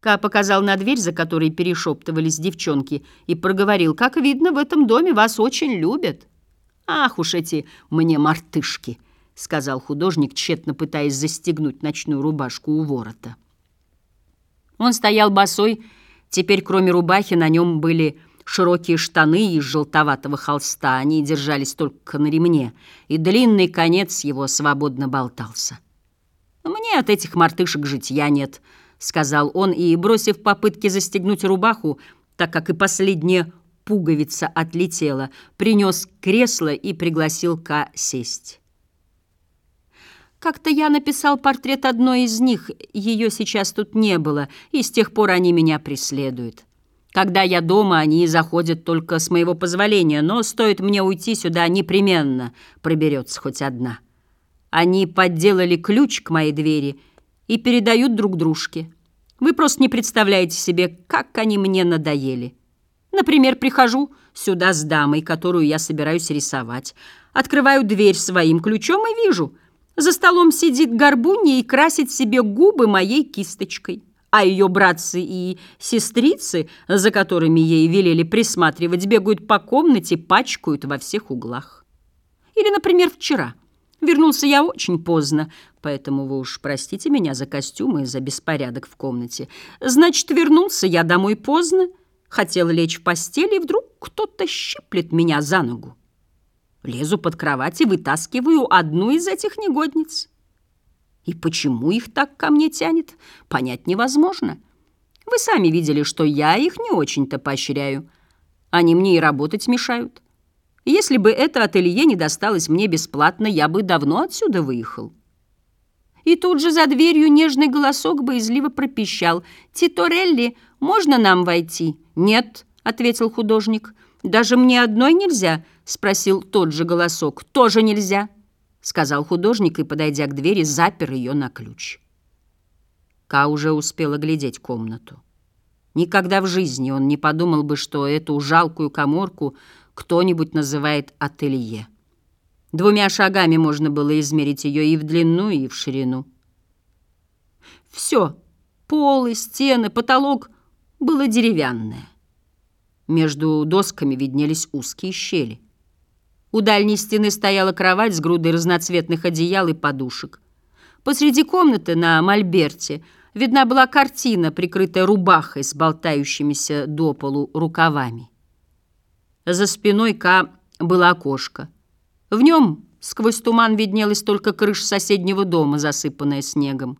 Ка показал на дверь, за которой перешептывались девчонки, и проговорил, «Как видно, в этом доме вас очень любят». «Ах уж эти мне мартышки!» — сказал художник, тщетно пытаясь застегнуть ночную рубашку у ворота. Он стоял босой, теперь кроме рубахи на нем были широкие штаны из желтоватого холста, они держались только на ремне, и длинный конец его свободно болтался. «Мне от этих мартышек житья нет», — сказал он, и, бросив попытки застегнуть рубаху, так как и последняя пуговица отлетела, принес кресло и пригласил Ка сесть. Как-то я написал портрет одной из них, ее сейчас тут не было, и с тех пор они меня преследуют. Когда я дома, они заходят только с моего позволения, но стоит мне уйти сюда, непременно проберется хоть одна. Они подделали ключ к моей двери и передают друг дружке. Вы просто не представляете себе, как они мне надоели. Например, прихожу сюда с дамой, которую я собираюсь рисовать, открываю дверь своим ключом и вижу, за столом сидит горбунья и красит себе губы моей кисточкой, а ее братцы и сестрицы, за которыми ей велели присматривать, бегают по комнате, пачкают во всех углах. Или, например, вчера – Вернулся я очень поздно, поэтому вы уж простите меня за костюмы и за беспорядок в комнате. Значит, вернулся я домой поздно, хотел лечь в постели, и вдруг кто-то щиплет меня за ногу. Лезу под кровать и вытаскиваю одну из этих негодниц. И почему их так ко мне тянет, понять невозможно. Вы сами видели, что я их не очень-то поощряю. Они мне и работать мешают. Если бы это ателье не досталось мне бесплатно, я бы давно отсюда выехал. И тут же за дверью нежный голосок боязливо пропищал. «Титорелли, можно нам войти?» «Нет», — ответил художник. «Даже мне одной нельзя?» — спросил тот же голосок. «Тоже нельзя», — сказал художник и, подойдя к двери, запер ее на ключ. Ка уже успела глядеть комнату. Никогда в жизни он не подумал бы, что эту жалкую коморку кто-нибудь называет ателье. Двумя шагами можно было измерить ее и в длину, и в ширину. Все, полы, стены, потолок было деревянное. Между досками виднелись узкие щели. У дальней стены стояла кровать с грудой разноцветных одеял и подушек. Посреди комнаты на мольберте видна была картина, прикрытая рубахой с болтающимися до полу рукавами. За спиной Ка было окошко. В нем сквозь туман виднелась только крыша соседнего дома, засыпанная снегом.